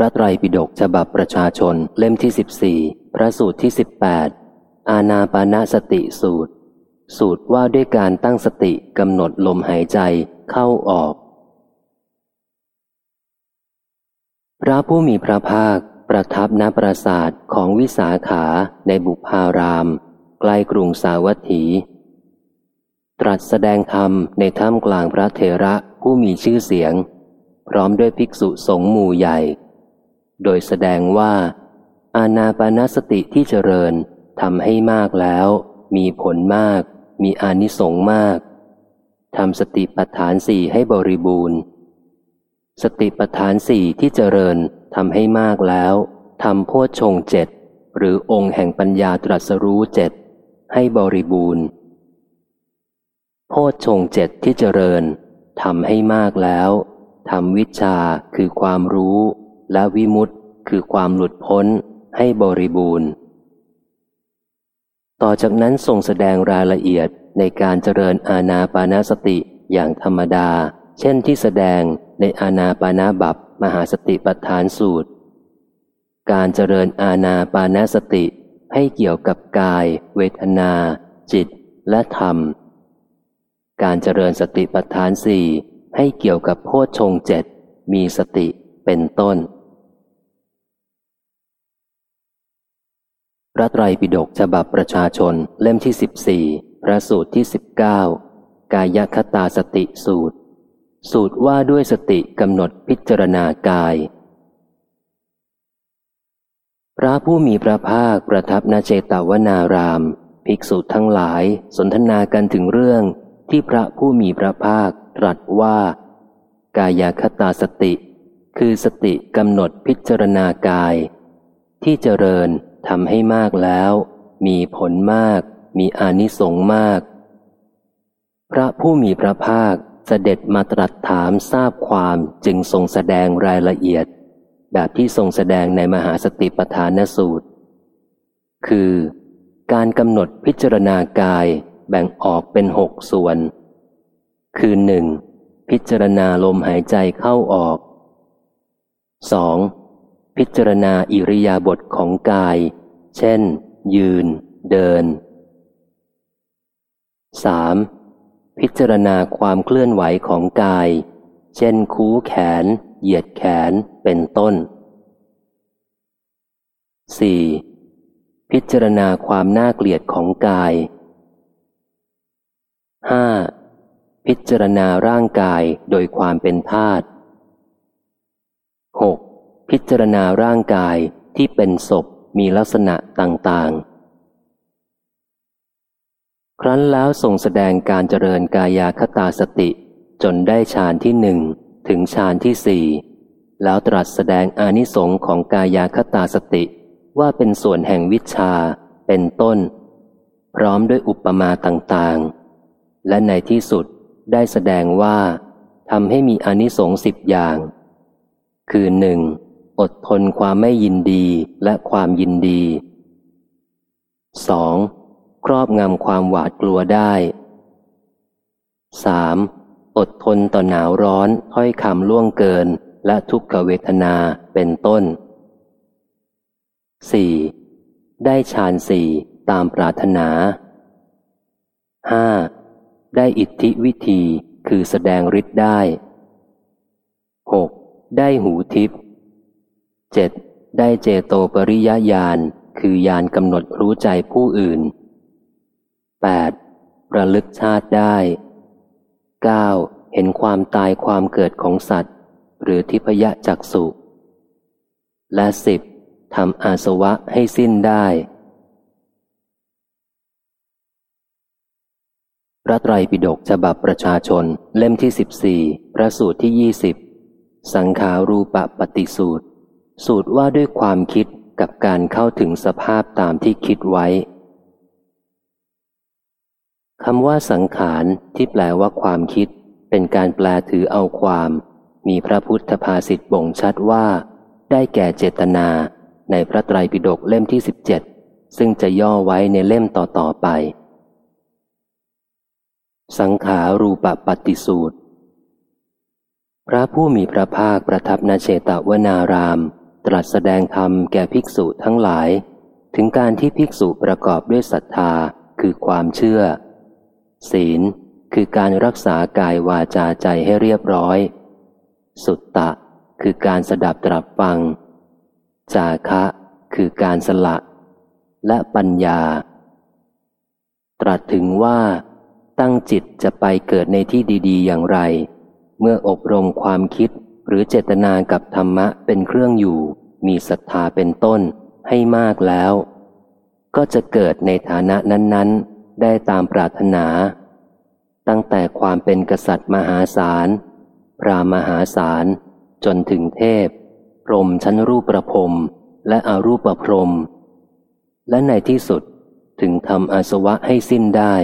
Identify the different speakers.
Speaker 1: พระไตรปิฎกฉบับประชาชนเล่มที่สิบสี่พระสูตรที่สิบแปดอาณาปานาสติสูตร สูตรว่าด้วยการตั้งสติกำหนดลมหายใจเข้าออก พระผู้มีพระภาคประทับณปราสาทของวิสาขาในบุพาราม ใกล้กรุงสาวัตถี ตรัสแสดงธรรมในถ้ำกลางพระเถระผู้มีชื่อเสียง พร้อมด้วยภิกษุสงฆ์หมู่ใหญ่ โดยแสดงว่า อาณาปานสติที่เจริญทำให้มากแล้ว มีผลมาก มีอานิสงส์มากทำสติปัฏฐานสี่ให้บริบูรณ์ สติปัฏฐานสี่ที่เจริญทำให้มากแล้วทำโพชฌงเจ็ดหรือองค์แห่งปัญญาตรัสรู้เจ็ดให้บริบูรณ์ โพชฌงเจ็ดที่เจริญทำให้มากแล้วทำวิชาคือความรู้และวิมุตต คือความหลุดพ้นให้บริบูรณ์ ต่อจากนั้นทรงแสดงรายละเอียดในการเจริญอาณาปานาสติอย่างธรรมดา เช่นที่แสดงในอาณาปานาบัพมหาสติปัฏฐานสูตร การเจริญอาณาปานาสติให้เกี่ยวกับกาย เวทนา จิต และธรรม การเจริญสติปัฏฐานสี่ให้เกี่ยวกับโพชฌงเจ็ดมีสติเป็นต้น ระไตรปิฎกฉบับประชาชนเล่มที่สิบสี่พระสูตรที่สิบเก้ากายคตาสติสูตร สูตรว่าด้วยสติกำหนดพิจารณากาย พระผู้มีพระภาคประทับนาเจตวนาราม ภิกษุทั้งหลายสนทนากันถึงเรื่องที่พระผู้มีพระภาคตรัสว่า กายคตาสติ คือสติกำหนดพิจารณากาย ที่เจริญ ทำให้มากแล้ว มีผลมาก มีอานิสงส์มาก พระผู้มีพระภาคเสด็จมาตรัสถามทราบความจึงทรงแสดงรายละเอียด แบบที่ทรงแสดงในมหาสติปัฏฐานสูตร คือ การกำหนดพิจารณากายแบ่งออกเป็นหกส่วน คือหนึ่งพิจารณาลมหายใจเข้าออก 2. พิจารณาอิริยาบถของกาย เช่น ยืน เดิน 3. พิจารณาความเคลื่อนไหวของกาย เช่น คูแขน เหยียดแขน เป็นต้น 4. พิจารณาความน่าเกลียดของกาย 5. พิจารณาร่างกายโดยความเป็นธาตุ พิจารณาร่างกายที่เป็นศพมีลักษณะต่างๆ ครั้นแล้วทรงแสดงการเจริญกายาคตาสติ จนได้ฌานที่หนึ่งถึงฌานที่สี่แล้วตรัสแสดงอานิสงค์ของกายาคตาสติว่าเป็นส่วนแห่งวิชาเป็นต้น พร้อมด้วยอุปมาต่างๆ และในที่สุดได้แสดงว่าทำให้มีอานิสงส์สิบอย่าง คือหนึ่ง อดทนความไม่ยินดีและความยินดี 2. ครอบงำความหวาดกลัวได้ 3. อดทนต่อหนาวร้อนถ้อยคำล่วงเกินและทุกขเวทนาเป็นต้น 4. ได้ฌานสี่ตามปรารถนา 5. ได้อิทธิวิธีคือแสดงฤทธิ์ได้ 6. ได้หูทิพย์ 7. ได้เจโตปริยญาณคือยานกำหนดรู้ใจผู้อื่น 8. ระลึกชาติได้ 9. เห็นความตายความเกิดของสัตว์ หรือทิพยจักสุและสิบทำอาสวะให้สิ้นได้พระไตรปิฎกฉบับประชาชนเล่มที่สิบสี่พระสูตรที่ยี่สิบสังขารูปปฏิสูตร สูตรว่าด้วยความคิดกับการเข้าถึงสภาพตามที่คิดไว้คำว่าสังขารที่แปลว่าความคิด เป็นการแปลถือเอาความ มีพระพุทธภาษิตบ่งชัดว่า ได้แก่เจตนา ในพระไตรปิฎกเล่มที่สิบเจ็ดซึ่งจะย่อไว้ในเล่มต่อๆไป สังขารูปปฏิสูตร พระผู้มีพระภาคประทับนาเชตวนาราม ตรัสแสดงธรรมแก่ภิกษุทั้งหลาย ถึงการที่ภิกษุประกอบด้วยศรัทธาคือความเชื่อ ศีล คือการรักษากายวาจาใจให้เรียบร้อย สุตตะ คือการสดับตรับฟัง จาคะ คือการสละ และปัญญา ตรัสถึงว่าตั้งจิตจะไปเกิดในที่ดี ๆ อย่างไร เมื่ออบรมความคิด หรือเจตนากับธรรมะเป็นเครื่องอยู่ มีศรัทธาเป็นต้นให้มากแล้ว ก็จะเกิดในฐานะนั้นๆ ได้ตามปรารถนา ตั้งแต่ความเป็นกษัตริย์มหาศาลพรามหาศาลจนถึงเทพ พรหมชั้นรูปประพรมและอรูปประพรมและในที่สุดถึงทำอาสวะให้สิ้นได้